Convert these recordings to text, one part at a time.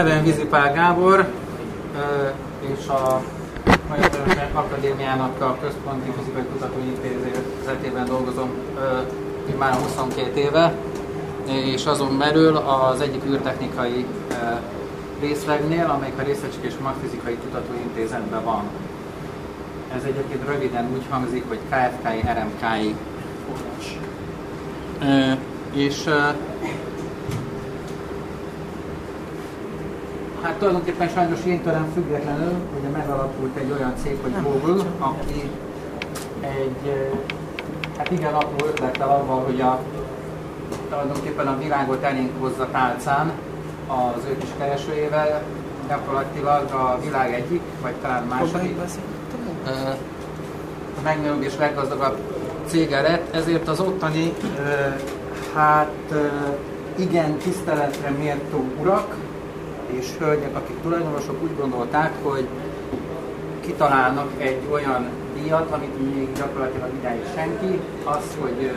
Nevem Vizipál Gábor, és a Magyar Akadémiának a Központi Fizikai Kutatóintézetében dolgozom már 22 éve, és azon belül az egyik űrtechnikai részlegnél, amelyik a Részecske és Magfizikai Kutatóintézetben van. Ez egyébként röviden úgy hangzik, hogy KFKI, RMKI. És Hát tulajdonképpen sajnos én tőlem függetlenül, ugye megalapult egy olyan cég, hogy Google, aki egy, hát igen, apró ötlettel avval, hogy a, tulajdonképpen a világot elénk hozza tálcán az ő kis keresőjével, gyakorlatilag a világ egyik, vagy talán második. a megnőbb és leggazdagabb cége lett, ezért az ottani, hát igen, tiszteletre méltó urak, és hölgyek, akik tulajdonosok úgy gondolták, hogy kitalálnak egy olyan díjat, amit még gyakorlatilag idáig senki, az, hogy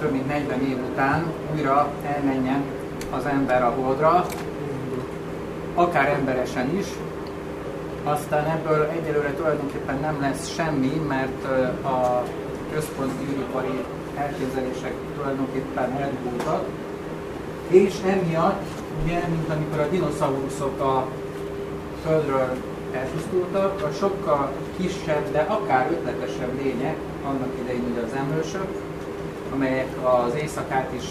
több mint 40 év után újra elmenjen az ember a holdra, akár emberesen is, aztán ebből egyelőre tulajdonképpen nem lesz semmi, mert a központi űripari elképzelések tulajdonképpen eldugultak, és emiatt ugye, mint amikor a dinoszauruszok a Földről elpusztultak, a sokkal kisebb, de akár ötletesebb lények, annak idején ugye az emlősök, amelyek az éjszakát is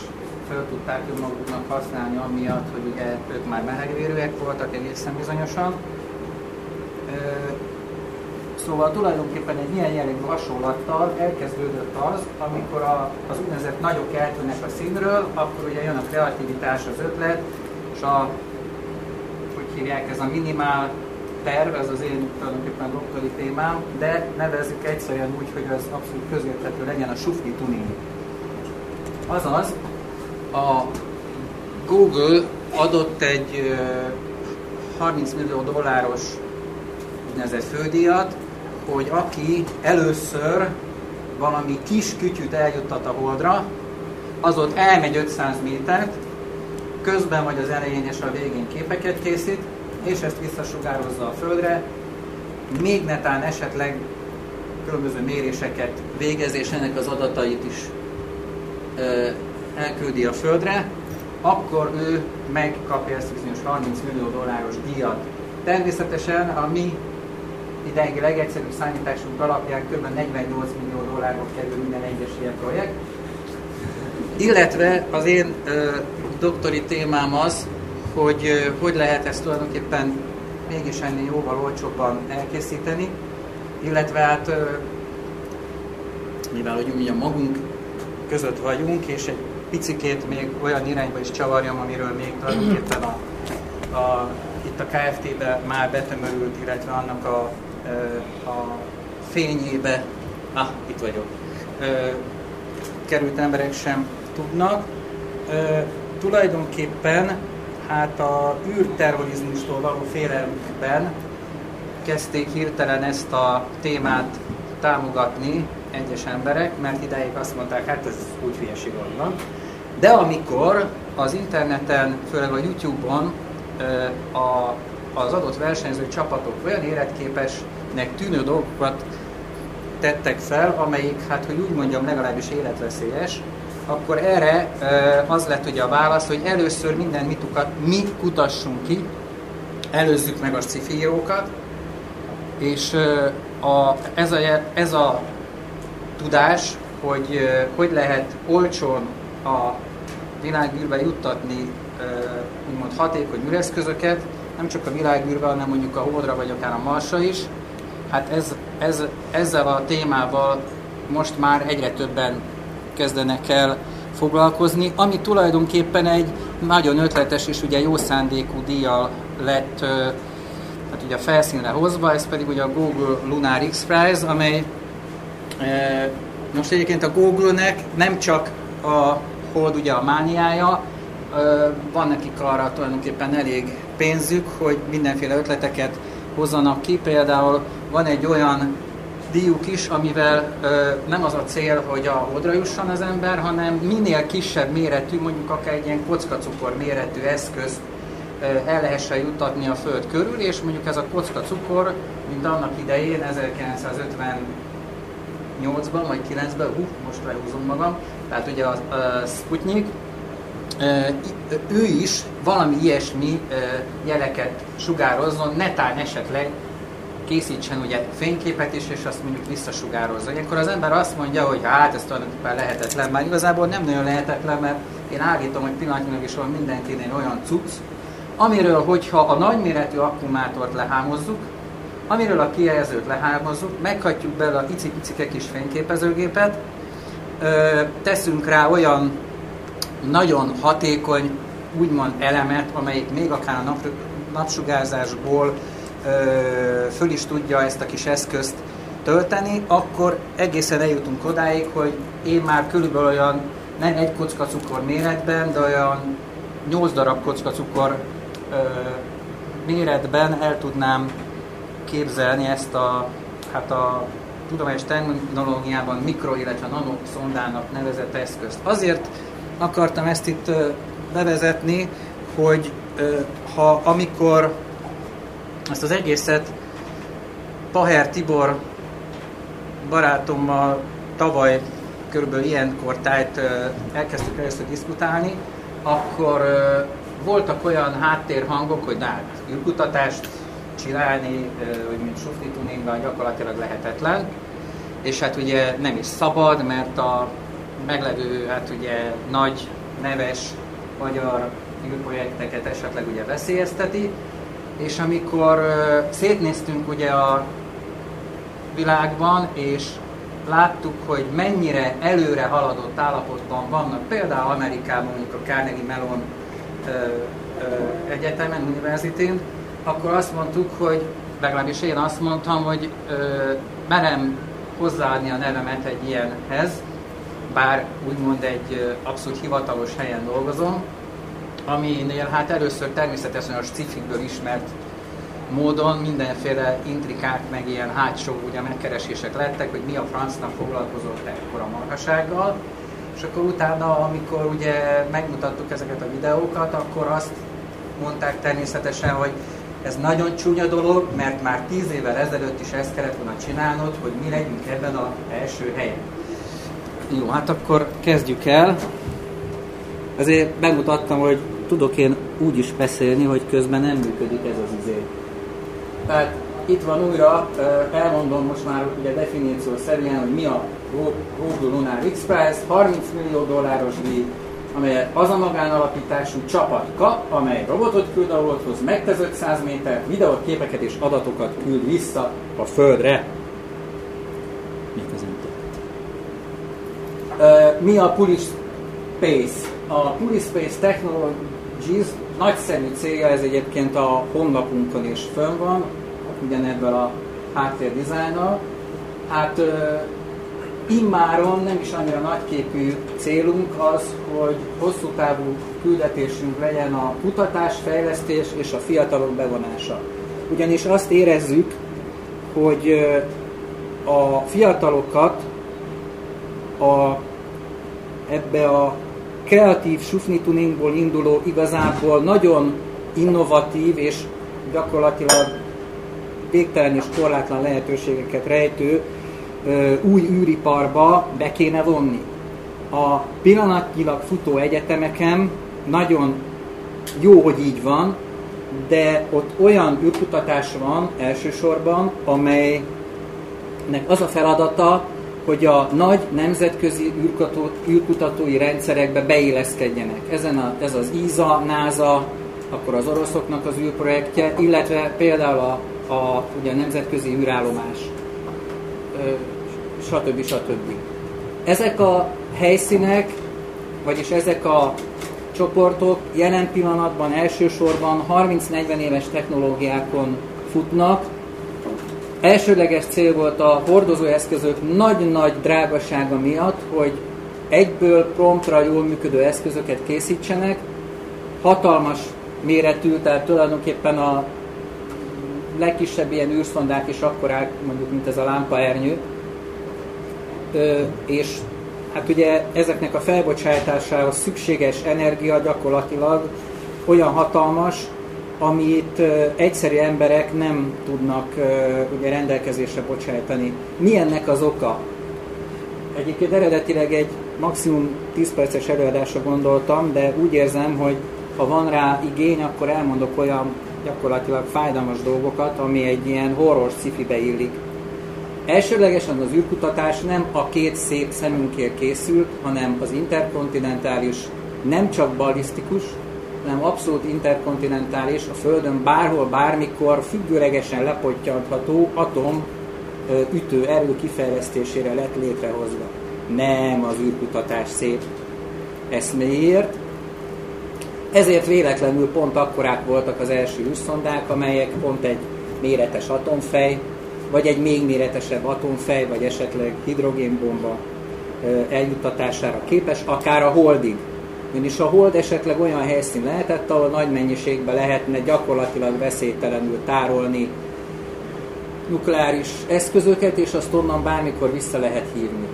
fel tudták önmaguknak használni, amiatt, hogy ugye ők már melegvérűek voltak egészen bizonyosan. Szóval tulajdonképpen egy ilyen jellegű hasonlattal elkezdődött az, amikor a, az úgynevezett nagyok eltűnnek a színről, akkor ugye jön a kreativitás, az ötlet, és a, hogy hívják, ez a minimál terv, ez az én tulajdonképpen doktori témám, de nevezzük egyszerűen úgy, hogy az abszolút közérthető legyen a sufni tuning. Azaz, a Google adott egy 30 millió dolláros úgynevezett fődíjat, hogy aki először valami kis kütyüt eljuttat a holdra, az ott elmegy 500 métert, közben vagy az elején és a végén képeket készít, és ezt visszasugározza a Földre, még netán esetleg különböző méréseket végez, és ennek az adatait is ö, elküldi a Földre, akkor ő megkapja ezt bizonyos 30 millió dolláros díjat. Természetesen a mi ideig legegyszerűbb számításunk alapján kb. 48 millió dollárba kerül minden egyes ilyen projekt. Illetve az én doktori témám az, hogy hogy lehet ezt tulajdonképpen mégis ennél jóval olcsóbban elkészíteni, illetve hát mivel hogy ugye magunk között vagyunk, és egy picikét még olyan irányba is csavarjam, amiről még tulajdonképpen a, a, itt a KFT-be már betömörült, illetve annak a a fényébe, ah, itt vagyok, került emberek sem tudnak. Tulajdonképpen hát a űrterrorizmustól való félelmükben kezdték hirtelen ezt a témát támogatni egyes emberek, mert ideig azt mondták, hát ez úgy hülyeség van. De amikor az interneten, főleg a YouTube-on a az adott versenyző csapatok olyan életképesnek tűnő dolgokat tettek fel, amelyik, hát hogy úgy mondjam, legalábbis életveszélyes, akkor erre az lett ugye a válasz, hogy először minden mitukat mi kutassunk ki, előzzük meg a szifírókat, és a, ez, a, ez a tudás, hogy hogy lehet olcsón a világűrbe juttatni úgymond hatékony műreszközöket, nem csak a világűrbe, hanem mondjuk a Holdra vagy akár a Marsra is. Hát ez, ez, ezzel a témával most már egyre többen kezdenek el foglalkozni, ami tulajdonképpen egy nagyon ötletes és ugye jó szándékú díjjal lett hát ugye a felszínre hozva, ez pedig ugye a Google Lunar X Prize, amely most egyébként a Google-nek nem csak a hold ugye a mániája, van nekik arra tulajdonképpen elég pénzük, hogy mindenféle ötleteket hozzanak ki. Például van egy olyan díjuk is, amivel ö, nem az a cél, hogy a odra jusson az ember, hanem minél kisebb méretű, mondjuk akár egy ilyen kockacukor méretű eszköz el lehessen juttatni a Föld körül, és mondjuk ez a kocka cukor, mint annak idején 1958-ban vagy 9-ben, hú, most lehúzom magam, tehát ugye a, a Sputnik, ő is valami ilyesmi jeleket sugározzon, netán esetleg készítsen ugye fényképet is, és azt mondjuk visszasugározza. Ilyenkor az ember azt mondja, hogy hát ez tulajdonképpen lehetetlen, már igazából nem nagyon lehetetlen, mert én állítom, hogy pillanatnyilag is van mindenkinél olyan cucc, amiről, hogyha a nagyméretű akkumulátort lehámozzuk, amiről a kijelzőt lehámozzuk, meghatjuk bele a icipicike kis fényképezőgépet, teszünk rá olyan nagyon hatékony, úgymond elemet, amelyik még akár a nap, napsugárzásból föl is tudja ezt a kis eszközt tölteni, akkor egészen eljutunk odáig, hogy én már körülbelül olyan nem egy kocka cukor méretben, de olyan 8 darab kocka cukor méretben el tudnám képzelni ezt a, hát a tudományos technológiában mikro, illetve nanoszondának nevezett eszközt. Azért akartam ezt itt bevezetni, hogy ha amikor ezt az egészet Paher Tibor barátommal tavaly körülbelül ilyenkor tájt elkezdtük először diszkutálni, akkor voltak olyan háttérhangok, hogy hát űrkutatást csinálni, hogy mint sufni tuningban gyakorlatilag lehetetlen, és hát ugye nem is szabad, mert a meglevő, hát ugye nagy, neves magyar űrprojekteket esetleg ugye veszélyezteti, és amikor szétnéztünk ugye a világban, és láttuk, hogy mennyire előre haladott állapotban vannak, például Amerikában, mondjuk a Carnegie Mellon egyetemen, univerzitén, akkor azt mondtuk, hogy legalábbis én azt mondtam, hogy ö, merem hozzáadni a nevemet egy ilyenhez, bár úgymond egy abszolút hivatalos helyen dolgozom, aminél hát először természetesen a cifikből ismert módon mindenféle intrikák, meg ilyen hátsó ugye megkeresések lettek, hogy mi a francnak foglalkozott ekkora marhasággal, és akkor utána, amikor ugye megmutattuk ezeket a videókat, akkor azt mondták természetesen, hogy ez nagyon csúnya dolog, mert már tíz évvel ezelőtt is ezt kellett volna csinálnod, hogy mi legyünk ebben az első helyen. Jó, hát akkor kezdjük el. Azért megmutattam, hogy tudok én úgy is beszélni, hogy közben nem működik ez az izé. Tehát itt van újra, elmondom most már ugye definíció szerint, hogy mi a Google Lunar X-Prize, 30 millió dolláros díj, amely az a magánalapítású csapat kap, amely robotot küld a holdhoz, megtesz 500 méter, videót, képeket és adatokat küld vissza a Földre. Mik az Mi a Polish Space? A Polish Space Technologies nagyszerű célja, ez egyébként a honlapunkon is fönn van, ugyanebből a háttérdizájnnal. Hát immáron nem is annyira nagyképű célunk az, hogy hosszú távú küldetésünk legyen a kutatás, fejlesztés és a fiatalok bevonása. Ugyanis azt érezzük, hogy a fiatalokat a, ebbe a kreatív sufni tuningból induló igazából nagyon innovatív és gyakorlatilag végtelen és korlátlan lehetőségeket rejtő új űriparba be kéne vonni. A pillanatnyilag futó egyetemeken nagyon jó, hogy így van, de ott olyan űrkutatás van elsősorban, amelynek az a feladata, hogy a nagy nemzetközi űrkutató, űrkutatói rendszerekbe beilleszkedjenek. Ezen a, ez az ISA, NASA, akkor az oroszoknak az űrprojektje, illetve például a, a, ugye a nemzetközi űrállomás, stb. stb. Ezek a helyszínek, vagyis ezek a csoportok jelen pillanatban elsősorban 30-40 éves technológiákon futnak, Elsődleges cél volt a hordozóeszközök nagy-nagy drágasága miatt, hogy egyből promptra jól működő eszközöket készítsenek, hatalmas méretű, tehát tulajdonképpen a legkisebb ilyen űrszondák is akkorák, mondjuk, mint ez a lámpaernyő. Ö, és hát ugye ezeknek a felbocsátásához szükséges energia gyakorlatilag olyan hatalmas, amit egyszerű emberek nem tudnak ugye rendelkezésre bocsájtani. Mi ennek az oka? Egyébként eredetileg egy maximum 10 perces előadásra gondoltam, de úgy érzem, hogy ha van rá igény, akkor elmondok olyan gyakorlatilag fájdalmas dolgokat, ami egy ilyen horror sci-fibe illik. Elsőlegesen az űrkutatás nem a két szép szemünkért készült, hanem az interkontinentális, nem csak ballisztikus, hanem abszolút interkontinentális, a Földön bárhol, bármikor függőlegesen lepottyantható atom ütő erő kifejlesztésére lett létrehozva. Nem az űrkutatás szép eszméért. Ezért véletlenül pont akkorák voltak az első űrszondák, amelyek pont egy méretes atomfej, vagy egy még méretesebb atomfej, vagy esetleg hidrogénbomba eljuttatására képes, akár a holdig. Ugyanis a hold esetleg olyan helyszín lehetett, ahol nagy mennyiségben lehetne gyakorlatilag veszélytelenül tárolni nukleáris eszközöket, és azt onnan bármikor vissza lehet hívni.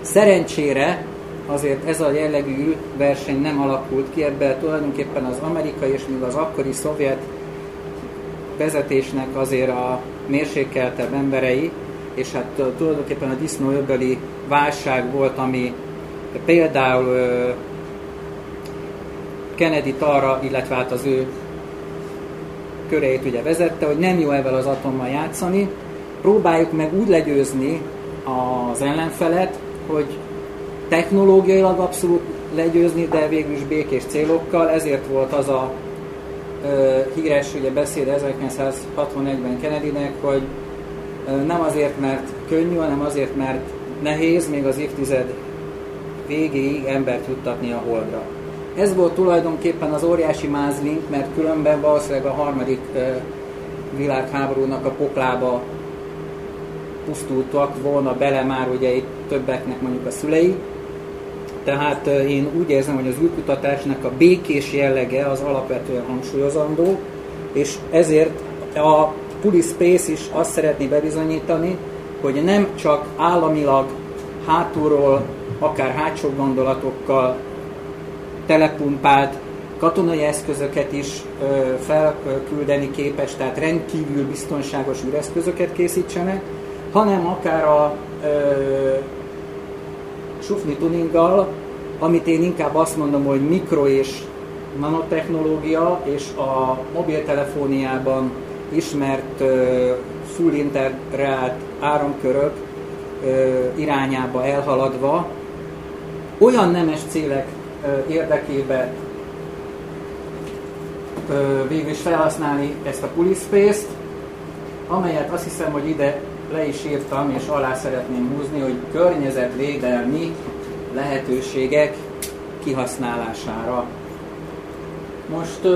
Szerencsére azért ez a jellegű verseny nem alakult ki, ebben tulajdonképpen az amerikai és még az akkori szovjet vezetésnek azért a mérsékeltebb emberei, és hát tulajdonképpen a disznóöbeli válság volt, ami például kennedy arra, illetve hát az ő köreit ugye vezette, hogy nem jó ezzel az atommal játszani, próbáljuk meg úgy legyőzni az ellenfelet, hogy technológiailag abszolút legyőzni, de végül is békés célokkal, ezért volt az a ö, híres ugye beszéd 1961-ben Kennedynek, hogy ö, nem azért, mert könnyű, hanem azért, mert nehéz még az évtized végéig embert juttatni a holdra. Ez volt tulajdonképpen az óriási mázlink, mert különben valószínűleg a harmadik világháborúnak a poklába pusztultak volna bele már ugye itt többeknek mondjuk a szülei. Tehát én úgy érzem, hogy az űrkutatásnak a békés jellege az alapvetően hangsúlyozandó, és ezért a Puli Space is azt szeretné bebizonyítani, hogy nem csak államilag hátulról, akár hátsó gondolatokkal telepumpált katonai eszközöket is felküldeni képes, tehát rendkívül biztonságos űreszközöket készítsenek, hanem akár a sufni tuninggal, amit én inkább azt mondom, hogy mikro és nanotechnológia, és a mobiltelefóniában ismert ö, full integrált áramkörök ö, irányába elhaladva olyan nemes célek érdekébe végül is felhasználni ezt a Pulispace-t, amelyet azt hiszem, hogy ide le is írtam, és alá szeretném húzni, hogy környezetvédelmi lehetőségek kihasználására. Most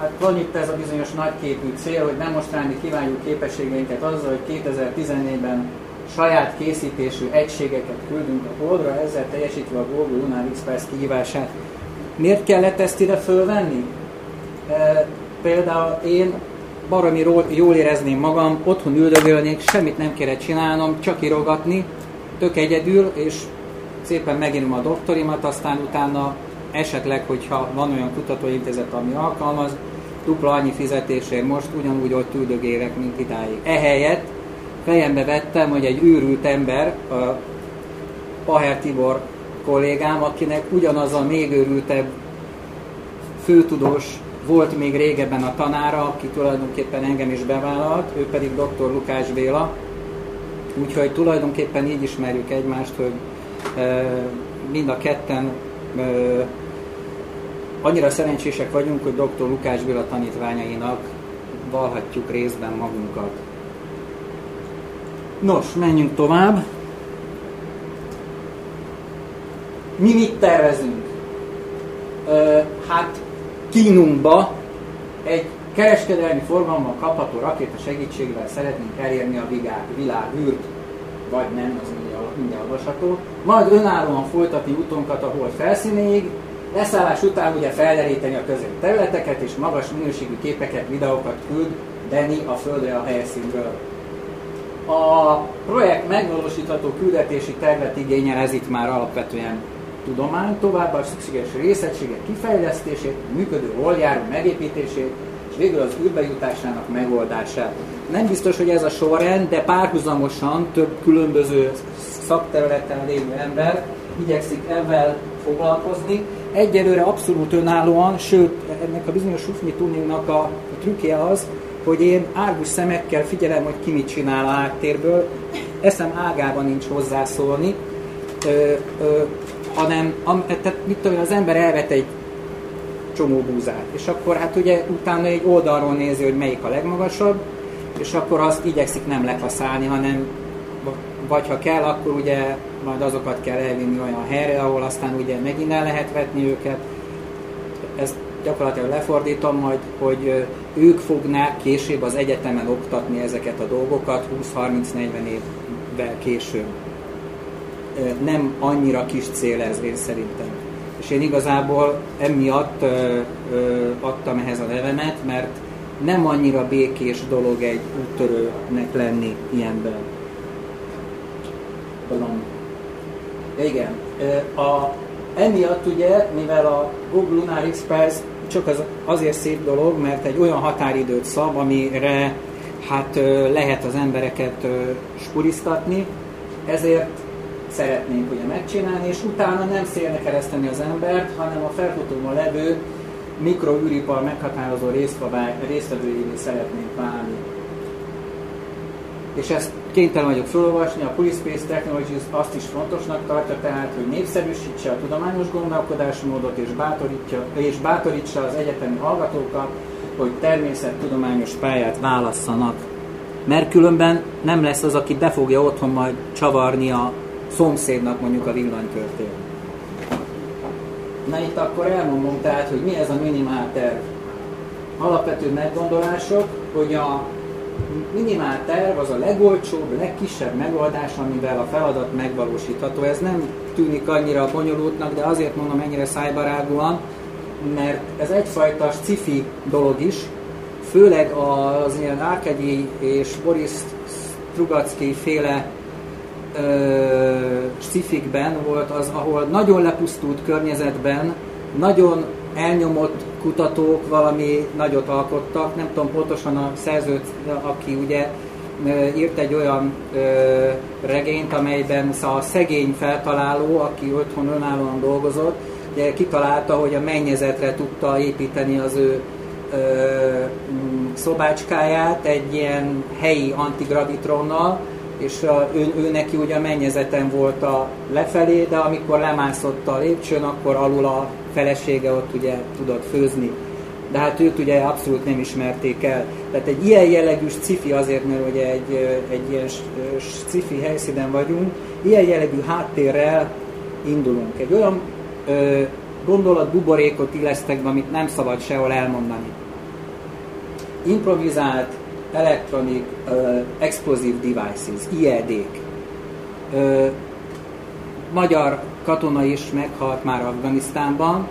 hát van itt ez a bizonyos nagyképű cél, hogy demonstrálni kívánjuk képességeinket azzal, hogy 2014-ben saját készítésű egységeket küldünk a Holdra, ezzel teljesítve a Global Lunar Express kihívását. Miért kellett ezt ide fölvenni? E, például én baromi jól érezném magam, otthon üldögölnék, semmit nem kéne csinálnom, csak írogatni, tök egyedül, és szépen megírom a doktorimat, aztán utána esetleg, hogyha van olyan kutatóintézet, ami alkalmaz, dupla annyi fizetésért most ugyanúgy ott üldögélek, mint idáig. Ehelyett fejembe vettem, hogy egy őrült ember, a Paher Tibor kollégám, akinek ugyanaz a még őrültebb főtudós volt még régebben a tanára, aki tulajdonképpen engem is bevállalt, ő pedig dr. Lukás Béla. Úgyhogy tulajdonképpen így ismerjük egymást, hogy mind a ketten annyira szerencsések vagyunk, hogy dr. Lukás Béla tanítványainak valhatjuk részben magunkat. Nos, menjünk tovább. Mi mit tervezünk? Ö, hát Kínunkba egy kereskedelmi forgalommal kapható rakéta segítségével szeretnénk elérni a világ, űrt, vagy nem, az mindjárt olvasható. Majd önállóan folytatni utunkat a hold felszínéig, leszállás után ugye felderíteni a közeli területeket, és magas minőségű képeket, videókat küldeni a Földre a helyszínről a projekt megvalósítható küldetési tervet igényel, ez itt már alapvetően tudomány, továbbá szükséges részegységek kifejlesztését, működő holjáró megépítését, és végül az űrbe megoldását. Nem biztos, hogy ez a sorrend, de párhuzamosan több különböző szakterületen lévő ember igyekszik ebben foglalkozni. Egyelőre abszolút önállóan, sőt, ennek a bizonyos Sufni Tuningnak a, a trükkje az, hogy én árgus szemekkel figyelem, hogy ki mit csinál a háttérből, eszem ágában nincs hozzászólni, ö, ö, hanem am, tehát mit tudom, az ember elvet egy csomó búzát, és akkor hát ugye utána egy oldalról nézi, hogy melyik a legmagasabb, és akkor azt igyekszik nem lekaszálni, hanem vagy ha kell, akkor ugye majd azokat kell elvinni olyan helyre, ahol aztán ugye megint el lehet vetni őket. Ezt gyakorlatilag lefordítom majd, hogy ők fognák később az egyetemen oktatni ezeket a dolgokat 20-30-40 évvel később. Nem annyira kis cél ez én szerintem. És én igazából emiatt adtam ehhez a nevemet, mert nem annyira békés dolog egy úttörőnek lenni ilyenben. Tudom. Igen. A, emiatt ugye, mivel a Google Lunar Express csak az, azért szép dolog, mert egy olyan határidőt szab, amire hát lehet az embereket spuriztatni, ezért szeretnénk ugye megcsinálni, és utána nem szélne kereszteni az embert, hanem a felfutóban levő mikroűripar meghatározó résztvevőjévé szeretnénk válni. És ezt kénytelen vagyok felolvasni, a Space Technologies azt is fontosnak tartja tehát, hogy népszerűsítse a tudományos gondolkodásmódot és bátorítsa, és bátorítsa az egyetemi hallgatókat, hogy természettudományos pályát válasszanak. Mert különben nem lesz az, aki be fogja otthon majd csavarni a szomszédnak mondjuk a villanykörtét. Na itt akkor elmondom tehát, hogy mi ez a minimál terv. Alapvető meggondolások, hogy a minimál terv az a legolcsóbb, legkisebb megoldás, amivel a feladat megvalósítható. Ez nem tűnik annyira bonyolultnak, de azért mondom ennyire szájbarágúan, mert ez egyfajta sci dolog is, főleg az ilyen Árkegyi és Boris Strugacki féle scifikben volt az, ahol nagyon lepusztult környezetben, nagyon elnyomott kutatók valami nagyot alkottak, nem tudom pontosan a szerzőt, aki ugye írt egy olyan ö, regényt, amelyben a szegény feltaláló, aki otthon önállóan dolgozott, ugye kitalálta, hogy a mennyezetre tudta építeni az ő ö, szobácskáját egy ilyen helyi antigravitronnal, és a, ő, ő neki ugye a mennyezeten volt a lefelé, de amikor lemászott a lépcsőn, akkor alul a felesége ott ugye tudott főzni. De hát őt ugye abszolút nem ismerték el. Tehát egy ilyen jellegű sci azért, mert ugye egy, egy ilyen sci helyszínen vagyunk, ilyen jellegű háttérrel indulunk. Egy olyan ö, gondolat buborékot illesztek be, amit nem szabad sehol elmondani. Improvizált Electronic Explosive Devices, IED-k. Magyar katona is meghalt már Afganisztánban,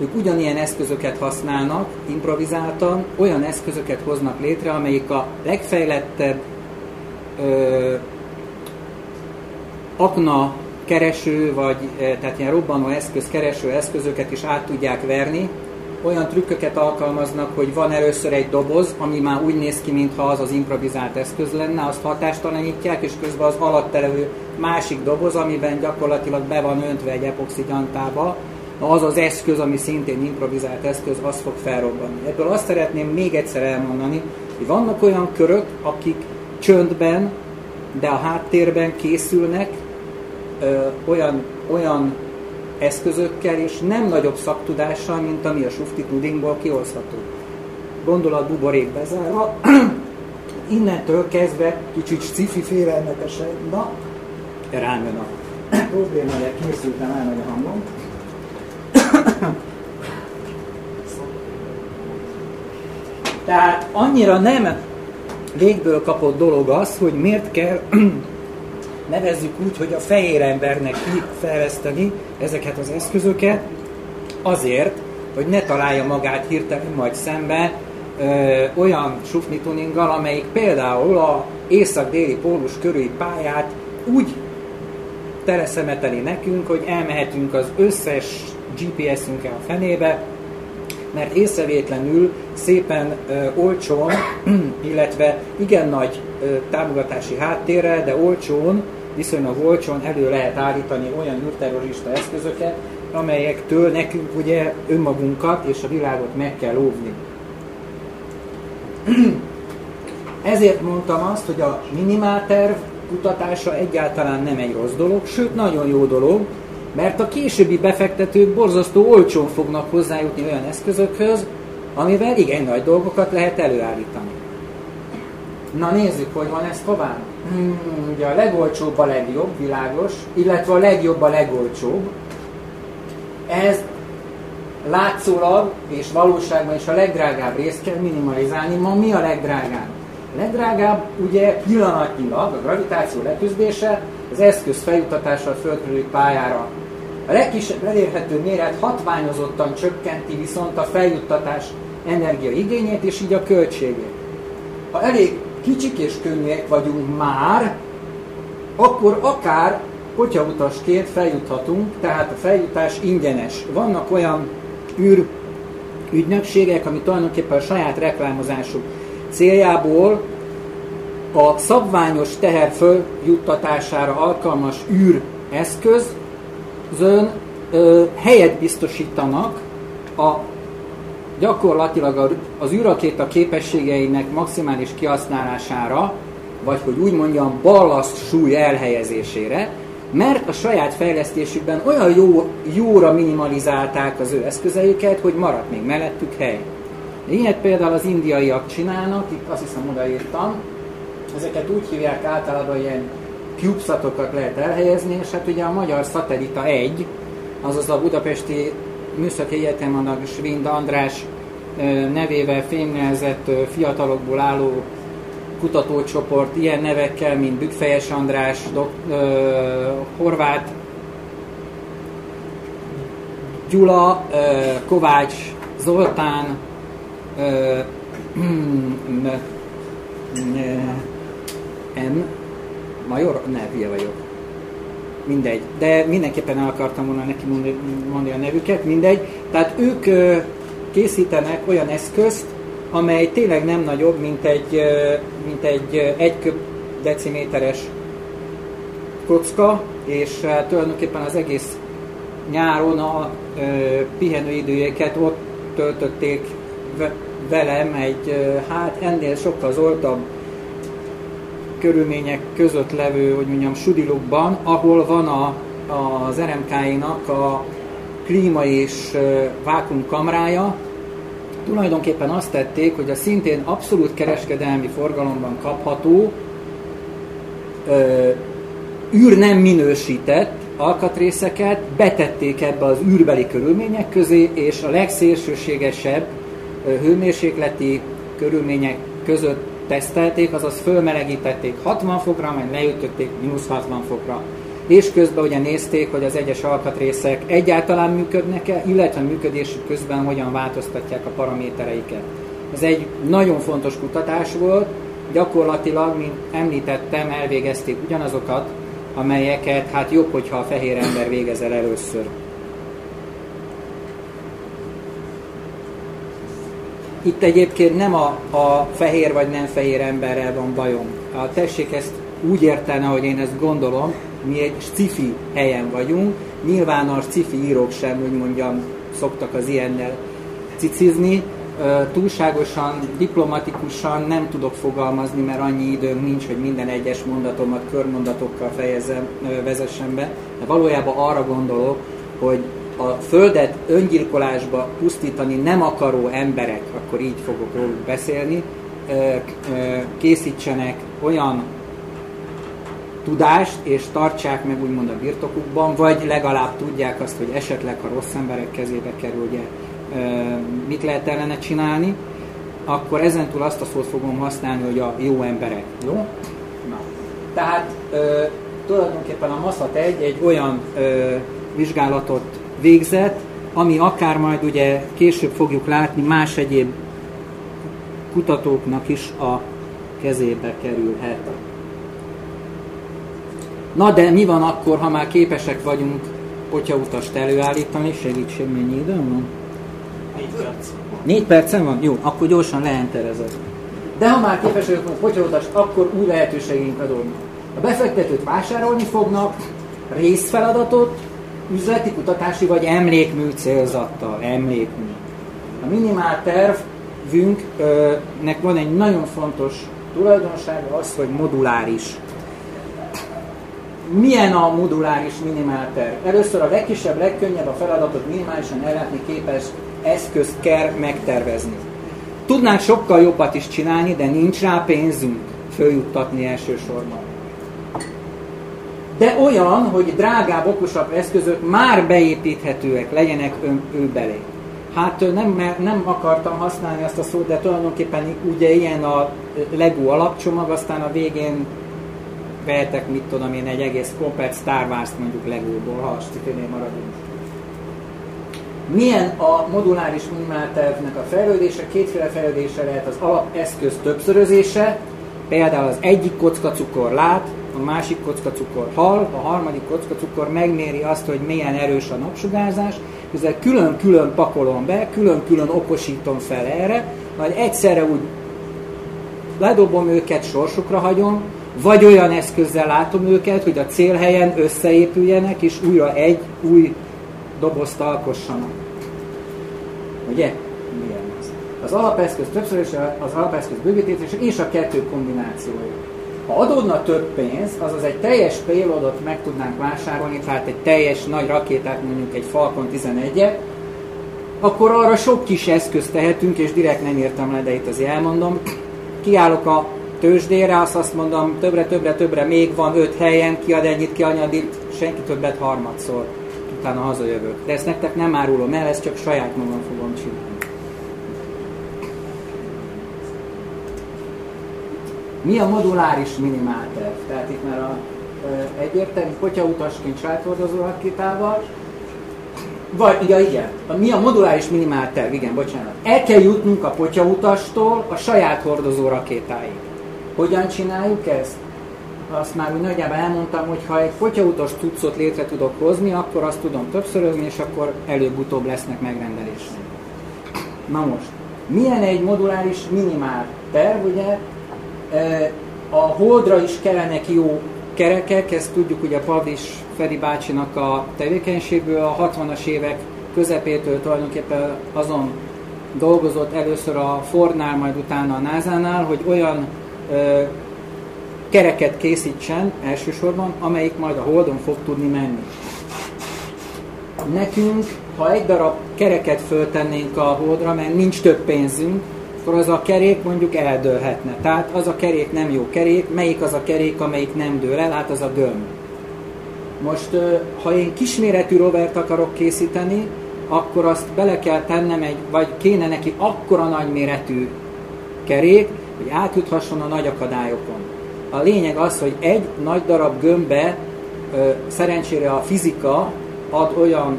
ők ugyanilyen eszközöket használnak, improvizáltan, olyan eszközöket hoznak létre, amelyik a legfejlettebb ö, akna kereső, vagy tehát ilyen robbanó eszköz kereső eszközöket is át tudják verni, olyan trükköket alkalmaznak, hogy van először egy doboz, ami már úgy néz ki, mintha az az improvizált eszköz lenne, azt hatástalanítják, és közben az alatt levő másik doboz, amiben gyakorlatilag be van öntve egy epoxigyantába, az az eszköz, ami szintén improvizált eszköz, az fog felrobbanni. Ebből azt szeretném még egyszer elmondani, hogy vannak olyan körök, akik csöndben, de a háttérben készülnek ö, olyan, olyan eszközökkel és nem nagyobb szaktudással, mint ami a sufti tudingból kihozható. Gondolat buborék bezárva, innentől kezdve kicsit sci-fi félelmetesen, na, rám jön a probléma, de készültem el nagy a hangom. Tehát annyira nem légből kapott dolog az, hogy miért kell nevezzük úgy, hogy a fehér embernek kifejleszteni ezeket az eszközöket, azért, hogy ne találja magát hirtelen majd szembe ö, olyan sufni tuninggal, amelyik például a észak-déli pólus körüli pályát úgy teleszemeteli nekünk, hogy elmehetünk az összes GPS-ünkkel a fenébe, mert észrevétlenül szépen ö, olcsón, illetve igen nagy ö, támogatási háttérrel, de olcsón, viszonylag olcsón elő lehet állítani olyan űrterrorista eszközöket, amelyektől nekünk ugye önmagunkat és a világot meg kell óvni. Ezért mondtam azt, hogy a minimálterv kutatása egyáltalán nem egy rossz dolog, sőt nagyon jó dolog, mert a későbbi befektetők borzasztó olcsón fognak hozzájutni olyan eszközökhöz, amivel igen nagy dolgokat lehet előállítani. Na nézzük, hogy van ez tovább. Hmm, ugye a legolcsóbb a legjobb, világos, illetve a legjobb a legolcsóbb. Ez látszólag és valóságban is a legdrágább részt kell minimalizálni. Ma mi a legdrágább? A legdrágább ugye pillanatnyilag a gravitáció leküzdése, az eszköz feljutatása a földkörüli pályára. A legkisebb elérhető méret hatványozottan csökkenti viszont a feljuttatás energiaigényét és így a költségét. Ha elég kicsik és könnyűek vagyunk már, akkor akár potyautasként feljuthatunk, tehát a feljutás ingyenes. Vannak olyan űr ügynökségek, ami tulajdonképpen a saját reklámozásuk céljából a szabványos teher följuttatására alkalmas űr eszközön helyet biztosítanak a gyakorlatilag az űrakéta képességeinek maximális kihasználására, vagy hogy úgy mondjam, ballaszt súly elhelyezésére, mert a saját fejlesztésükben olyan jó, jóra minimalizálták az ő eszközeiket, hogy maradt még mellettük hely. Ilyet például az indiaiak csinálnak, itt azt hiszem odaírtam, ezeket úgy hívják általában ilyen CubeSatokat lehet elhelyezni, és hát ugye a magyar szatellita 1, azaz a Budapesti Műszaki Egyetem, annak Svind András nevével fémjelzett fiatalokból álló kutatócsoport ilyen nevekkel, mint Bükfejes András, dok, ö, Horváth, Gyula, ö, Kovács, Zoltán, ö, M, Major? Ne, vagyok. Mindegy. De mindenképpen el akartam volna neki mondani, a nevüket, mindegy. Tehát ők ö, készítenek olyan eszközt, amely tényleg nem nagyobb, mint egy, mint egy egy köb deciméteres kocka, és tulajdonképpen az egész nyáron a pihenőidőjéket ott töltötték velem egy, hát ennél sokkal zoltabb körülmények között levő, hogy mondjam, sudilukban, ahol van a, az RMK-inak a klíma és vákumkamrája, tulajdonképpen azt tették, hogy a szintén abszolút kereskedelmi forgalomban kapható ö, űr nem minősített alkatrészeket betették ebbe az űrbeli körülmények közé, és a legszélsőségesebb hőmérsékleti körülmények között tesztelték, azaz fölmelegítették 60 fokra, majd leütötték mínusz 60 fokra és közben ugye nézték, hogy az egyes alkatrészek egyáltalán működnek-e, illetve működésük közben hogyan változtatják a paramétereiket. Ez egy nagyon fontos kutatás volt, gyakorlatilag, mint említettem, elvégezték ugyanazokat, amelyeket hát jobb, hogyha a fehér ember végezel először. Itt egyébként nem a, a fehér vagy nem fehér emberrel van bajom. A tessék ezt úgy értene, hogy én ezt gondolom, mi egy sci helyen vagyunk, nyilván a sci írók sem, úgy mondjam, szoktak az ilyennel cicizni, túlságosan, diplomatikusan nem tudok fogalmazni, mert annyi időnk nincs, hogy minden egyes mondatomat körmondatokkal fejezem, vezessem be. De valójában arra gondolok, hogy a Földet öngyilkolásba pusztítani nem akaró emberek, akkor így fogok róluk beszélni, készítsenek olyan tudást, és tartsák meg úgymond a birtokukban, vagy legalább tudják azt, hogy esetleg, ha rossz emberek kezébe kerül, ugye, mit lehet ellene csinálni, akkor ezentúl azt a szót fogom használni, hogy a jó emberek. Jó? Na. Tehát tulajdonképpen a MASZAT egy egy olyan vizsgálatot végzett, ami akár majd ugye később fogjuk látni más egyéb kutatóknak is a kezébe kerülhet. Na de mi van akkor, ha már képesek vagyunk potyautast előállítani? Segítség, mennyi idő van? Négy perc. Négy percen van? Jó, akkor gyorsan leenterezek. De ha már képesek vagyunk potyautast, akkor új lehetőségeink adódnak. A befektetőt vásárolni fognak, részfeladatot, üzleti, kutatási vagy emlékmű célzattal. Emlékmű. A minimál tervünknek van egy nagyon fontos tulajdonsága az, hogy moduláris. Milyen a moduláris minimálterv? Először a legkisebb, legkönnyebb a feladatot minimálisan ellátni képes eszközt kell megtervezni. Tudnánk sokkal jobbat is csinálni, de nincs rá pénzünk följuttatni elsősorban. De olyan, hogy drágább, okosabb eszközök már beépíthetőek legyenek ön, ő belé. Hát nem, nem akartam használni azt a szót, de tulajdonképpen ugye ilyen a Lego alapcsomag, aztán a végén vehetek, mit tudom én, egy egész komplet Star Wars-t mondjuk Legóból, ha a maradunk. Milyen a moduláris minimáltervnek a fejlődése? Kétféle fejlődése lehet az alapeszköz többszörözése, például az egyik kocka cukor lát, a másik kocka cukor hal, a harmadik kocka cukor megméri azt, hogy milyen erős a napsugárzás, ezzel külön-külön pakolom be, külön-külön okosítom fel erre, majd egyszerre úgy ledobom őket, sorsukra hagyom, vagy olyan eszközzel látom őket, hogy a célhelyen összeépüljenek, és újra egy új dobozt alkossanak. Ugye? Milyen ez? Az alapeszköz többszöröse, az alapeszköz bővítése és a kettő kombinációja. Ha adódna több pénz, azaz egy teljes payloadot meg tudnánk vásárolni, tehát egy teljes nagy rakétát, mondjuk egy Falcon 11-et, akkor arra sok kis eszközt tehetünk, és direkt nem írtam le, de itt azért elmondom. Kiállok a tőzsdére, azt azt mondom, többre, többre, többre, még van öt helyen, kiad ennyit, itt, senki többet harmadszor, utána hazajövök. De ezt nektek nem árulom el, ezt csak saját magam fogom csinálni. Mi a moduláris minimálterv? Tehát itt már a, egyértelmű potyautasként sátorhordozó rakétával, vagy, ja, igen, a, mi a moduláris minimálterv? Igen, bocsánat. El kell jutnunk a potyautastól a saját hordozó rakétáig. Hogyan csináljuk ezt? Azt már úgy nagyjából elmondtam, hogy ha egy potyautas cuccot létre tudok hozni, akkor azt tudom többszörözni, és akkor előbb-utóbb lesznek megrendelések. Na most, milyen egy moduláris minimál terv, ugye? A holdra is kellenek jó kerekek, ezt tudjuk ugye Pavlis Feri bácsinak a tevékenységből, a 60-as évek közepétől tulajdonképpen azon dolgozott először a Fordnál, majd utána a NASA-nál, hogy olyan ö, kereket készítsen elsősorban, amelyik majd a Holdon fog tudni menni. Nekünk, ha egy darab kereket föltennénk a Holdra, mert nincs több pénzünk, akkor az a kerék mondjuk eldőlhetne. Tehát az a kerék nem jó kerék, melyik az a kerék, amelyik nem dől el, hát az a gömb. Most, ha én kisméretű rovert akarok készíteni, akkor azt bele kell tennem egy, vagy kéne neki akkora nagyméretű kerék, hogy átjuthasson a nagy akadályokon. A lényeg az, hogy egy nagy darab gömbbe szerencsére a fizika ad olyan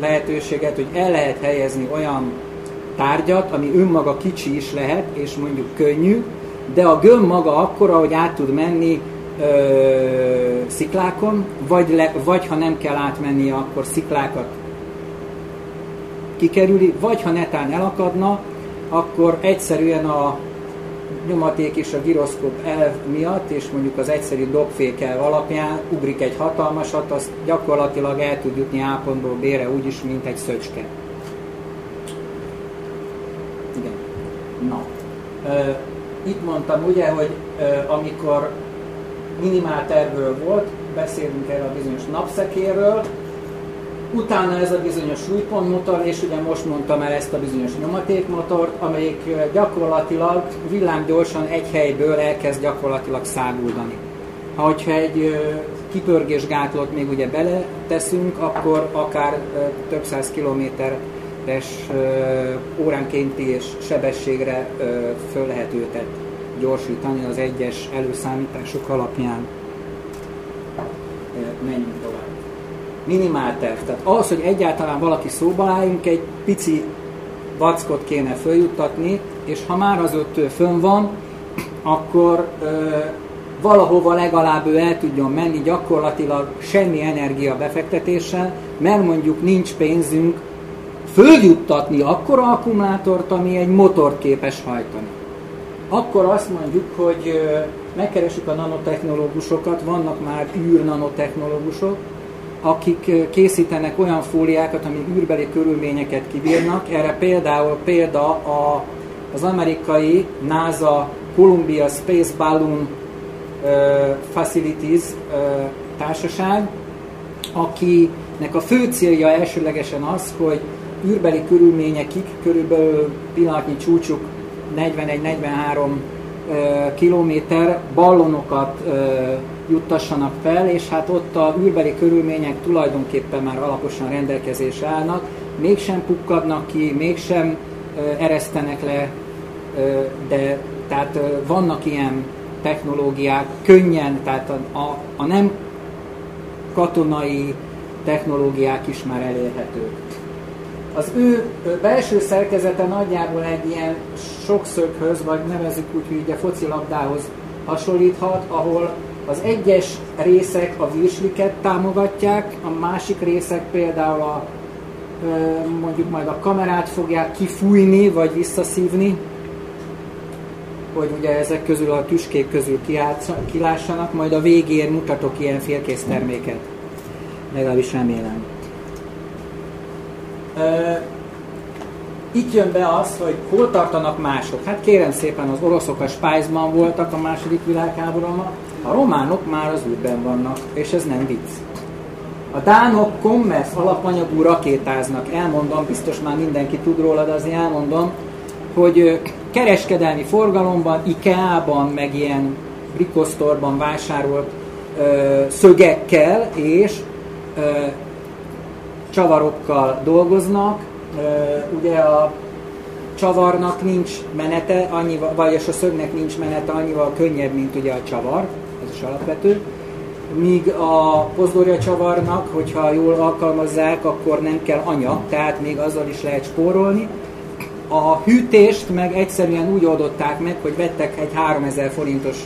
lehetőséget, hogy el lehet helyezni olyan tárgyat, ami önmaga kicsi is lehet, és mondjuk könnyű, de a gömb maga akkora, hogy át tud menni ö, sziklákon, vagy, le, vagy ha nem kell átmennie, akkor sziklákat kikerüli, vagy ha netán elakadna, akkor egyszerűen a nyomaték és a giroszkóp elv miatt, és mondjuk az egyszerű dobfékel alapján ugrik egy hatalmasat, azt gyakorlatilag el tud jutni A pontból B-re úgyis, mint egy szöcske. Na, itt mondtam ugye, hogy amikor minimál tervről volt, beszélünk erről a bizonyos napszekéről, utána ez a bizonyos súlypontmotor, és ugye most mondtam el ezt a bizonyos nyomatékmotort, amelyik gyakorlatilag villámgyorsan egy helyből elkezd gyakorlatilag száguldani. Ha hogyha egy kipörgésgátlót még ugye bele teszünk, akkor akár több száz kilométer óránkénti és sebességre föl lehet őtet gyorsítani az egyes előszámítások alapján. Menjünk tovább. Minimál terv. Tehát az, hogy egyáltalán valaki szóba álljunk, egy pici vackot kéne följuttatni, és ha már az ott fönn van, akkor valahova legalább ő el tudjon menni gyakorlatilag semmi energia befektetéssel, mert mondjuk nincs pénzünk följuttatni akkora akkumulátort, ami egy motort képes hajtani. Akkor azt mondjuk, hogy megkeresük a nanotechnológusokat, vannak már űr nanotechnológusok, akik készítenek olyan fóliákat, ami űrbeli körülményeket kibírnak. Erre például példa a, az amerikai NASA Columbia Space Balloon Facilities társaság, akinek a fő célja elsőlegesen az, hogy űrbeli körülményekig, körülbelül pillanatnyi csúcsuk 41-43 kilométer ballonokat juttassanak fel, és hát ott a űrbeli körülmények tulajdonképpen már alaposan rendelkezésre állnak, mégsem pukkadnak ki, mégsem eresztenek le, de tehát vannak ilyen technológiák, könnyen, tehát a, a, a nem katonai technológiák is már elérhetők. Az ő belső szerkezete nagyjából egy ilyen sokszöghöz, vagy nevezük úgy, hogy a focilabdához hasonlíthat, ahol az egyes részek a virsliket támogatják, a másik részek például a, mondjuk majd a kamerát fogják kifújni, vagy visszaszívni, hogy ugye ezek közül a tüskék közül kilássanak, majd a végén mutatok ilyen félkész terméket. Legalábbis remélem. Itt jön be az, hogy hol tartanak mások. Hát kérem szépen, az oroszok a Spájzban voltak a második világháborúban, a románok már az űrben vannak, és ez nem vicc. A dánok Commerce alapanyagú rakétáznak. Elmondom, biztos már mindenki tud róla, de azért elmondom, hogy kereskedelmi forgalomban, IKEA-ban, meg ilyen brikosztorban vásárolt ö, szögekkel és ö, csavarokkal dolgoznak. Ugye a csavarnak nincs menete, annyival, vagy a szögnek nincs menete annyival könnyebb, mint ugye a csavar, ez is alapvető. Míg a pozdorja csavarnak, hogyha jól alkalmazzák, akkor nem kell anyag, tehát még azzal is lehet spórolni a hűtést meg egyszerűen úgy oldották meg, hogy vettek egy 3000 forintos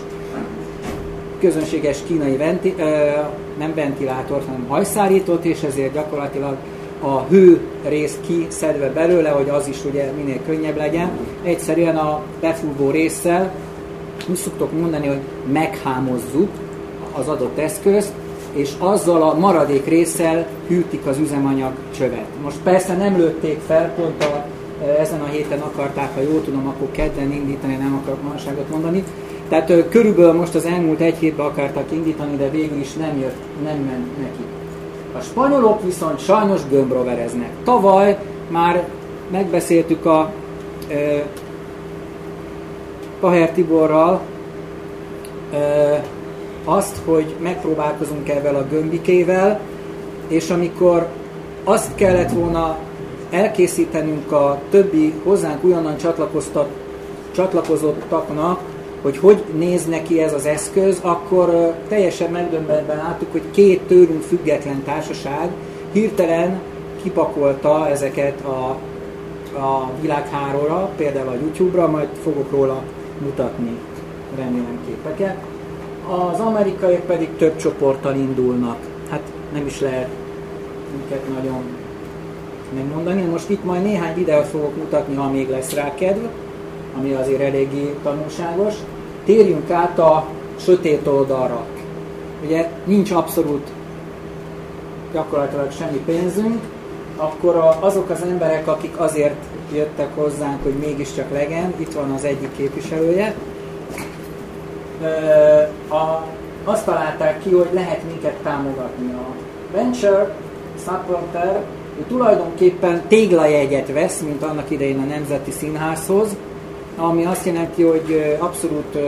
közönséges kínai venti, ö, nem ventilátort, hanem hajszárítót, és ezért gyakorlatilag a hő részt kiszedve belőle, hogy az is ugye minél könnyebb legyen. Egyszerűen a befúvó résszel úgy szoktok mondani, hogy meghámozzuk az adott eszközt, és azzal a maradék résszel hűtik az üzemanyag csövet. Most persze nem lőtték fel, pont a ezen a héten akarták, ha jól tudom, akkor kedden indítani, nem akarok manságot mondani. Tehát körülbelül most az elmúlt egy hétben akartak indítani, de végül is nem jött, nem ment neki. A spanyolok viszont sajnos gömbrovereznek. Tavaly már megbeszéltük a e, Paher Tiborral e, azt, hogy megpróbálkozunk ezzel a gömbikével, és amikor azt kellett volna elkészítenünk a többi hozzánk újonnan csatlakozottaknak, hogy hogy néz neki ez az eszköz, akkor teljesen megdöbbenve láttuk, hogy két tőlünk független társaság hirtelen kipakolta ezeket a, a világhálóra, például a YouTube-ra, majd fogok róla mutatni remélem képeket. Az amerikaiak pedig több csoporttal indulnak. Hát nem is lehet minket nagyon megmondani. Most itt majd néhány videót fogok mutatni, ha még lesz rá kedv, ami azért eléggé tanulságos. Térjünk át a sötét oldalra. Ugye nincs abszolút gyakorlatilag semmi pénzünk, akkor azok az emberek, akik azért jöttek hozzánk, hogy mégiscsak legyen, itt van az egyik képviselője, a, azt találták ki, hogy lehet minket támogatni. A Venture Supporter ő tulajdonképpen téglajegyet vesz, mint annak idején a Nemzeti Színházhoz, ami azt jelenti, hogy abszolút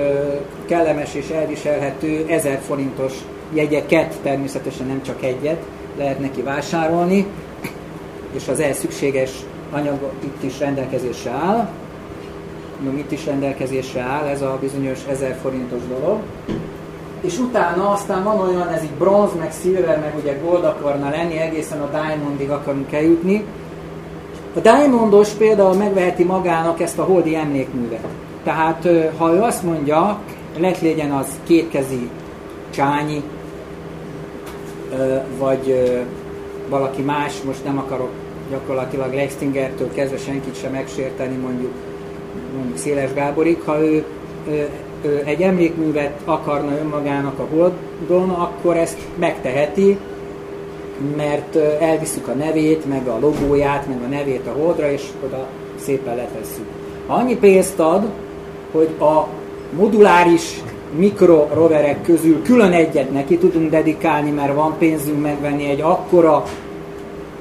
kellemes és elviselhető 1000 forintos jegyeket, természetesen nem csak egyet, lehet neki vásárolni, és az ehhez szükséges anyag itt is rendelkezésre áll. Mondom, itt is rendelkezésre áll ez a bizonyos 1000 forintos dolog és utána aztán van olyan, ez így bronz, meg szilver, meg ugye gold akarna lenni, egészen a Diamondig akarunk eljutni. A Diamondos például megveheti magának ezt a holdi emlékművet. Tehát ha ő azt mondja, lett legyen az kétkezi csányi, vagy valaki más, most nem akarok gyakorlatilag Lextingertől kezdve senkit sem megsérteni, mondjuk, mondjuk Széles Gáborig, ha ő, ő, ő egy emlékművet akarna önmagának a Holdon, akkor ezt megteheti, mert elviszük a nevét, meg a logóját, meg a nevét a Holdra, és oda szépen letesszük. Ha annyi pénzt ad, hogy a moduláris mikro-roverek közül külön egyet neki tudunk dedikálni, mert van pénzünk megvenni egy akkora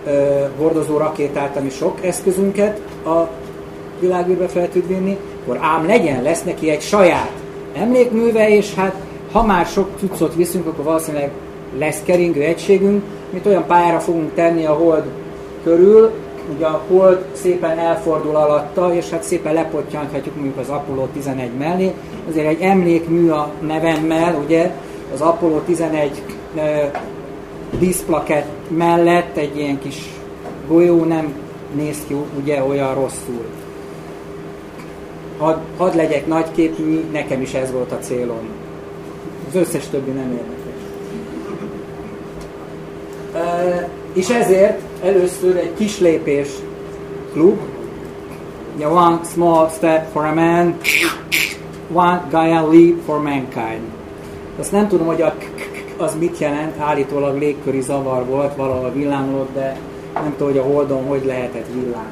ö, hordozó rakétát, ami sok eszközünket a világűrbe fel tud vinni, akkor ám legyen, lesz neki egy saját emlékműve, és hát ha már sok cuccot viszünk, akkor valószínűleg lesz keringő egységünk, mint olyan pályára fogunk tenni a hold körül, ugye a hold szépen elfordul alatta, és hát szépen lepottyaníthatjuk mondjuk az Apollo 11 mellé. Azért egy emlékmű a nevemmel, ugye, az Apollo 11 e, diszplakett mellett egy ilyen kis golyó nem néz ki ugye olyan rosszul. Hadd had legyek nagyképű, nekem is ez volt a célom. Az összes többi nem érdekes. És ezért először egy kis lépés klub, ugye one small step for a man, one giant leap for mankind. Azt nem tudom, hogy a az mit jelent, állítólag légköri zavar volt, valahol villámlott, de nem tudom, hogy a Holdon hogy lehetett villám.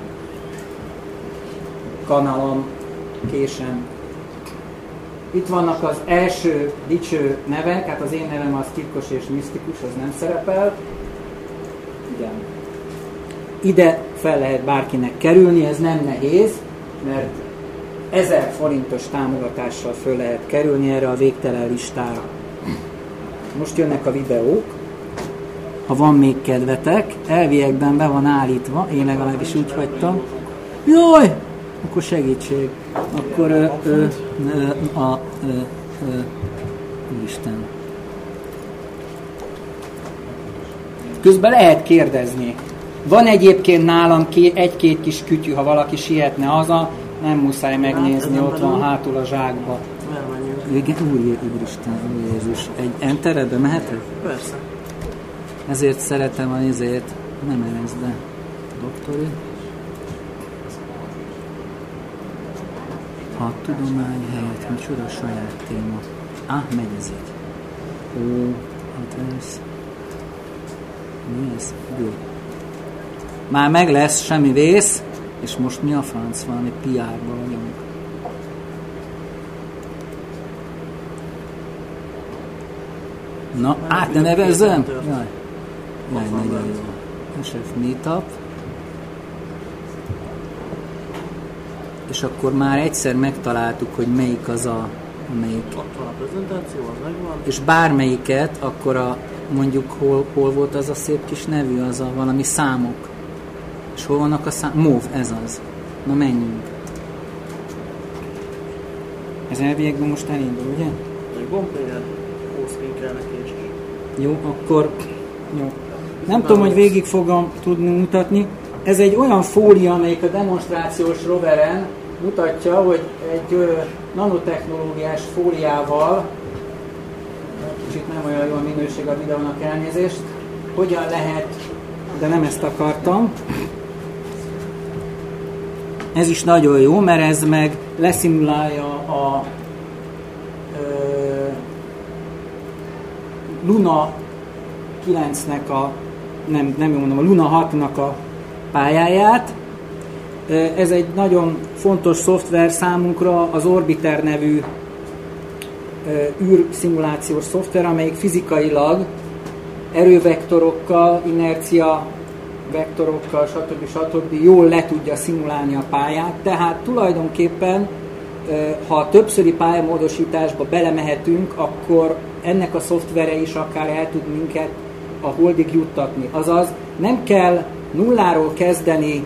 Kanalom, késem. Itt vannak az első dicső nevek, hát az én nevem az titkos és misztikus, az nem szerepel. Igen ide fel lehet bárkinek kerülni, ez nem nehéz, mert 1000 forintos támogatással föl lehet kerülni erre a végtelen listára. Most jönnek a videók. Ha van még kedvetek, elviekben be van állítva, én legalábbis úgy hagytam. Jaj! Akkor segítség. Akkor ö, ö, ö, a ö, ö, Isten. Közben lehet kérdezni. Van egyébként nálam egy-két kis kütyű, ha valaki sietne haza, nem muszáj megnézni, ott van hátul a zsákba. Igen, új Úristen, új Jézus. Egy enteredbe mehetek? Persze. Ezért szeretem a izét, nem ez, de doktori. A tudomány helyett, micsoda saját téma. Ah, megy ez így. Ó, hát ez. Mi ez? Jó már meg lesz, semmi vész, és most mi a franc, valami piárban vagyunk. Na, át ne nevezzem? Jaj. Jaj, nagyon jó. SF Meetup. És akkor már egyszer megtaláltuk, hogy melyik az a, amelyik... Ott van a prezentáció, az megvan. És bármelyiket, akkor a, mondjuk hol, hol volt az a szép kis nevű, az a valami számok. És hol vannak a szám? Move, ez az. Na menjünk. Ez elviekben most elindul, ugye? Egy gombplayer, kell neki is. Jó, akkor... Jó. Nem tudom, hogy végig fogom tudni mutatni. Ez egy olyan fólia, amelyik a demonstrációs roveren mutatja, hogy egy ö, nanotechnológiás fóliával, kicsit nem olyan jó a minőség a videónak elnézést, hogyan lehet, de nem ezt akartam, ez is nagyon jó, mert ez meg leszimulálja a ö, Luna 9-nek a, nem, nem mondom, a Luna 6-nak a pályáját. Ez egy nagyon fontos szoftver számunkra, az Orbiter nevű űrszimulációs szoftver, amelyik fizikailag erővektorokkal, inercia vektorokkal, stb. stb. jól le tudja szimulálni a pályát, tehát tulajdonképpen ha többszöri pályamódosításba belemehetünk, akkor ennek a szoftvere is akár el tud minket a holdig juttatni. Azaz nem kell nulláról kezdeni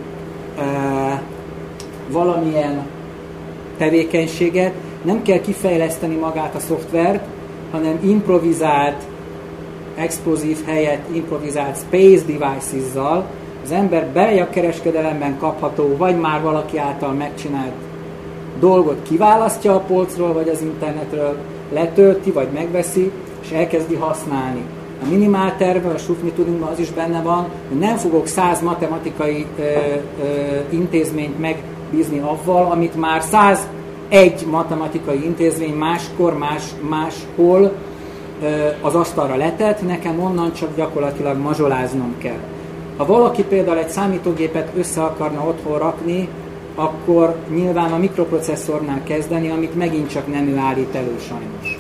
valamilyen tevékenységet, nem kell kifejleszteni magát a szoftvert, hanem improvizált explozív helyett improvizált space devices-zal az ember belje a kereskedelemben kapható, vagy már valaki által megcsinált dolgot kiválasztja a polcról, vagy az internetről, letölti, vagy megveszi, és elkezdi használni. A minimál terve, a Sufni Tudingban az is benne van, hogy nem fogok száz matematikai ö, ö, intézményt megbízni avval, amit már száz egy matematikai intézmény máskor, más, máshol ö, az asztalra letett, nekem onnan csak gyakorlatilag mazsoláznom kell. Ha valaki például egy számítógépet össze akarna otthon rakni, akkor nyilván a mikroprocesszornál kezdeni, amit megint csak nem ő állít elő sajnos.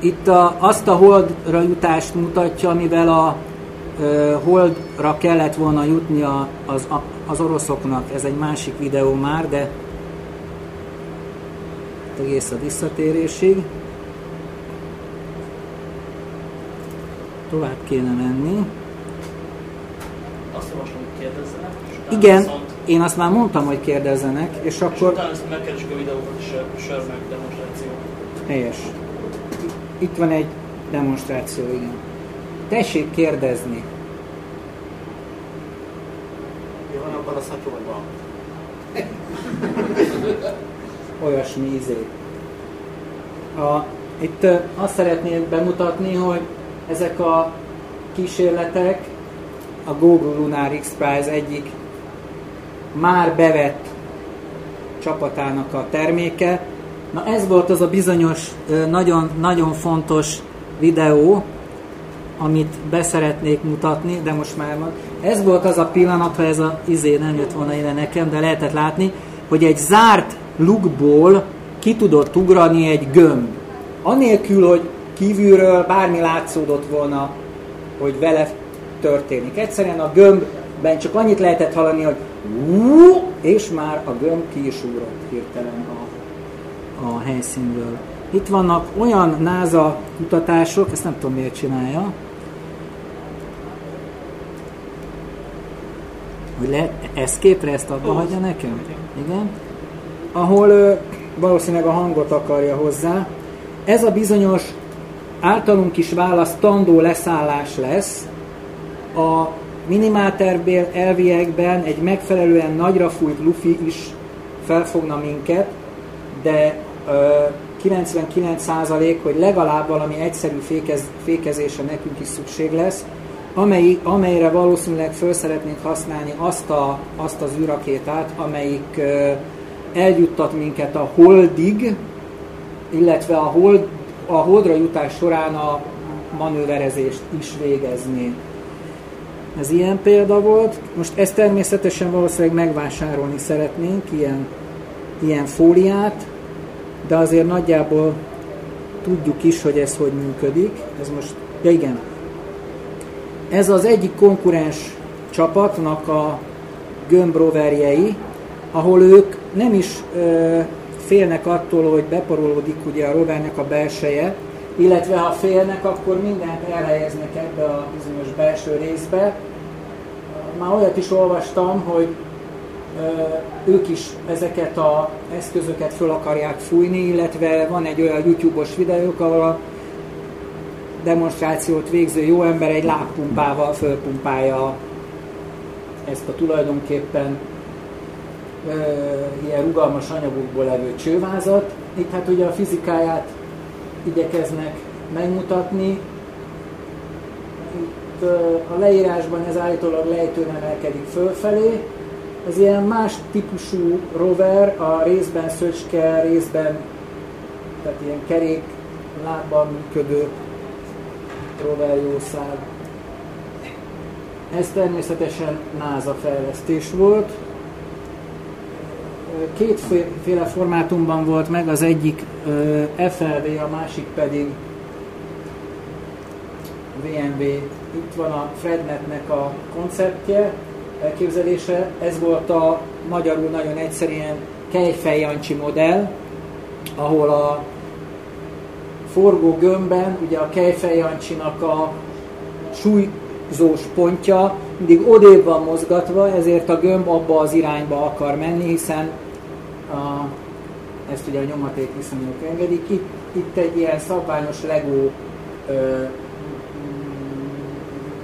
Itt a, azt a holdra jutást mutatja, amivel a ö, holdra kellett volna jutni a, az, a, az oroszoknak. Ez egy másik videó már, de egész a visszatérésig. Tovább kéne menni. Azt javaslom, hogy kérdezzenek. és utána Igen, viszont- én azt már mondtam, hogy kérdezzenek, és És akkor utána ezt megkeresünk a videókat és a sör meg demonstráció. helyes. Itt van egy demonstráció, igen. Tessék kérdezni. Mi van abban a szatyorban? olyasmi izé. A, itt azt szeretném bemutatni, hogy ezek a kísérletek a Google Lunar X Prize egyik már bevett csapatának a terméke. Na ez volt az a bizonyos, nagyon, nagyon fontos videó, amit beszeretnék mutatni, de most már van. Ez volt az a pillanat, ha ez a izé nem jött volna ide nekem, de lehetett látni, hogy egy zárt lukból ki tudott ugrani egy gömb. Anélkül, hogy kívülről bármi látszódott volna, hogy vele történik. Egyszerűen a gömbben csak annyit lehetett hallani, hogy és már a gömb ki is ugrott hirtelen a, a helyszínről. Itt vannak olyan NASA kutatások, ezt nem tudom miért csinálja, hogy lehet escape-re ezt abba hagyja nekem? Igen. Ahol ö, valószínűleg a hangot akarja hozzá. Ez a bizonyos általunk is választandó leszállás lesz. A minimálterbél elviekben egy megfelelően nagyra fújt lufi is felfogna minket, de 99% hogy legalább valami egyszerű fékez, fékezésre nekünk is szükség lesz, amely, amelyre valószínűleg föl szeretnénk használni azt, a, azt az űrakétát, amelyik eljuttat minket a holdig, illetve a, hold, a holdra jutás során a manőverezést is végezni. Ez ilyen példa volt. Most ezt természetesen valószínűleg megvásárolni szeretnénk, ilyen, ilyen fóliát, de azért nagyjából tudjuk is, hogy ez hogy működik. Ez most, ja igen, ez az egyik konkurens csapatnak a gömbroverjei, ahol ők nem is ö, félnek attól, hogy beporolódik ugye a rovernek a belseje, illetve ha félnek, akkor mindent elhelyeznek ebbe a bizonyos belső részbe. Már olyat is olvastam, hogy ők is ezeket a eszközöket föl akarják fújni, illetve van egy olyan YouTube-os videók, ahol a demonstrációt végző jó ember egy lábpumpával fölpumpálja ezt a tulajdonképpen ö, ilyen rugalmas anyagokból levő csővázat. Itt hát ugye a fizikáját igyekeznek megmutatni. Itt ö, a leírásban ez állítólag lejtőn emelkedik fölfelé. Ez ilyen más típusú rover, a részben szöcske, részben tehát ilyen kerék lábban működő roverjószág. Ez természetesen NASA fejlesztés volt. Kétféle formátumban volt meg, az egyik FLV, a másik pedig VMV. Itt van a Frednetnek a konceptje, elképzelése. Ez volt a magyarul nagyon egyszerűen Kejfej Jancsi modell, ahol a forgó gömbben, ugye a Kejfej Jancsinak a súlyzós pontja mindig odébb van mozgatva, ezért a gömb abba az irányba akar menni, hiszen a, ezt ugye a nyomaték viszonyok engedik. Itt, itt egy ilyen szabványos Lego ö,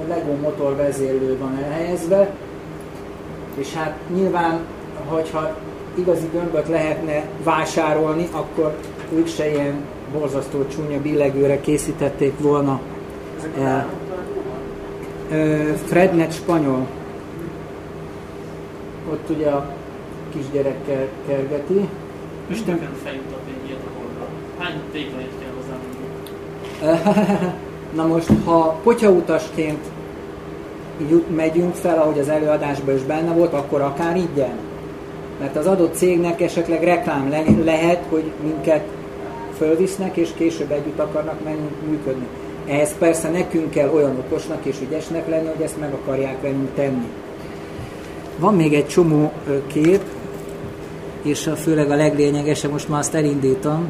Lego motor vezérlő van elhelyezve, és hát nyilván hogyha igazi gömböt lehetne vásárolni, akkor ők se ilyen borzasztó csúnya billegőre készítették volna el. Frednet spanyol. Ott ugye a kisgyerekkel kergeti. Isten feljutott egy ilyet a holdra. Hány tégleit kell hozzá Na most, ha potyautasként jut, megyünk fel, ahogy az előadásban is benne volt, akkor akár ingyen. Mert az adott cégnek esetleg reklám le, lehet, hogy minket fölvisznek, és később együtt akarnak működni. Ehhez persze nekünk kell olyan okosnak és ügyesnek lenni, hogy ezt meg akarják velünk tenni. Van még egy csomó kép, és a, főleg a leglényegesebb, most már azt elindítom,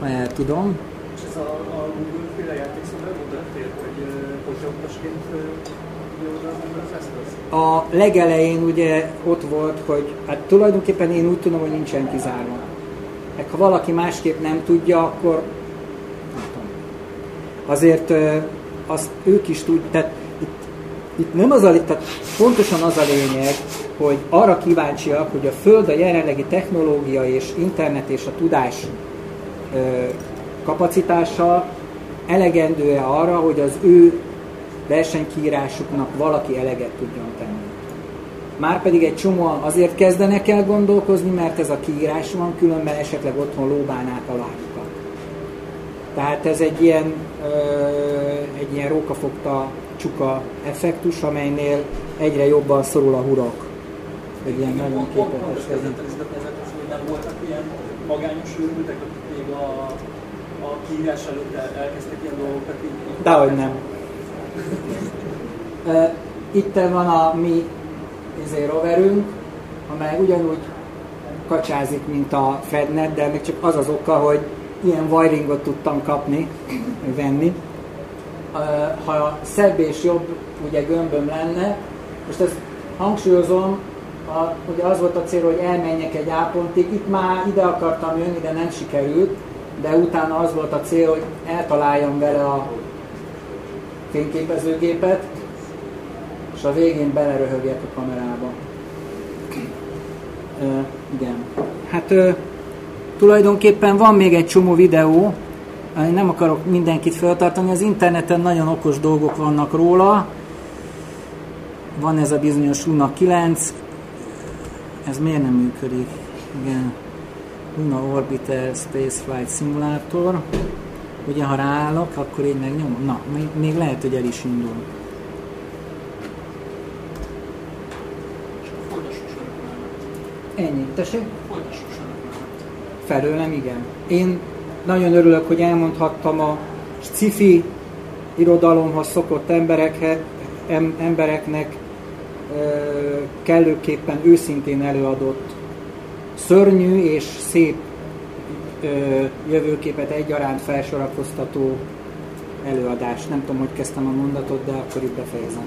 ha el tudom. És ez a, a Google féle játékszóval hogy potyautasként a legelején ugye ott volt, hogy hát tulajdonképpen én úgy tudom, hogy nincsen kizárva. Hát, ha valaki másképp nem tudja, akkor azért azt ők is tudják, tehát itt, itt nem az a, tehát pontosan az a lényeg, hogy arra kíváncsiak, hogy a Föld a jelenlegi technológia és internet és a tudás kapacitása elegendő-e arra, hogy az ő versenykírásuknak valaki eleget tudjon tenni. Márpedig egy csomóan azért kezdenek el gondolkozni, mert ez a kiírás van, különben esetleg otthon lóbánák a lábukat. Tehát ez egy ilyen, ö, egy ilyen rókafogta csuka effektus, amelynél egyre jobban szorul a hurok. Egy ilyen nagyon képetes. hogy nem voltak ilyen magányos őrültek, akik még a, a kiírás előtt elkezdtek ilyen dolgokat így? Dehogy nem. Itt van a mi izé, roverünk, amely ugyanúgy kacsázik, mint a Frednet, de még csak az az oka, hogy ilyen wiringot tudtam kapni, venni. Ha szebb és jobb ugye gömböm lenne, most ezt hangsúlyozom, a, ugye az volt a cél, hogy elmenjek egy A itt már ide akartam jönni, de nem sikerült, de utána az volt a cél, hogy eltaláljam vele a fényképezőgépet, és a végén beleröhögjek a kamerába. Ö, igen. Hát ö, tulajdonképpen van még egy csomó videó, nem akarok mindenkit feltartani, az interneten nagyon okos dolgok vannak róla. Van ez a bizonyos Luna 9, ez miért nem működik? Igen. Luna Orbiter Space Flight Simulator. Ugye, ha ráállok, akkor így megnyomom. Na, még, még lehet, hogy el is indul. Ennyi. Tessék? Felőlem, igen. Én nagyon örülök, hogy elmondhattam a sci-fi irodalomhoz szokott embereknek, embereknek kellőképpen őszintén előadott szörnyű és szép jövőképet egyaránt felsorakoztató előadás. Nem tudom, hogy kezdtem a mondatot, de akkor itt befejezem.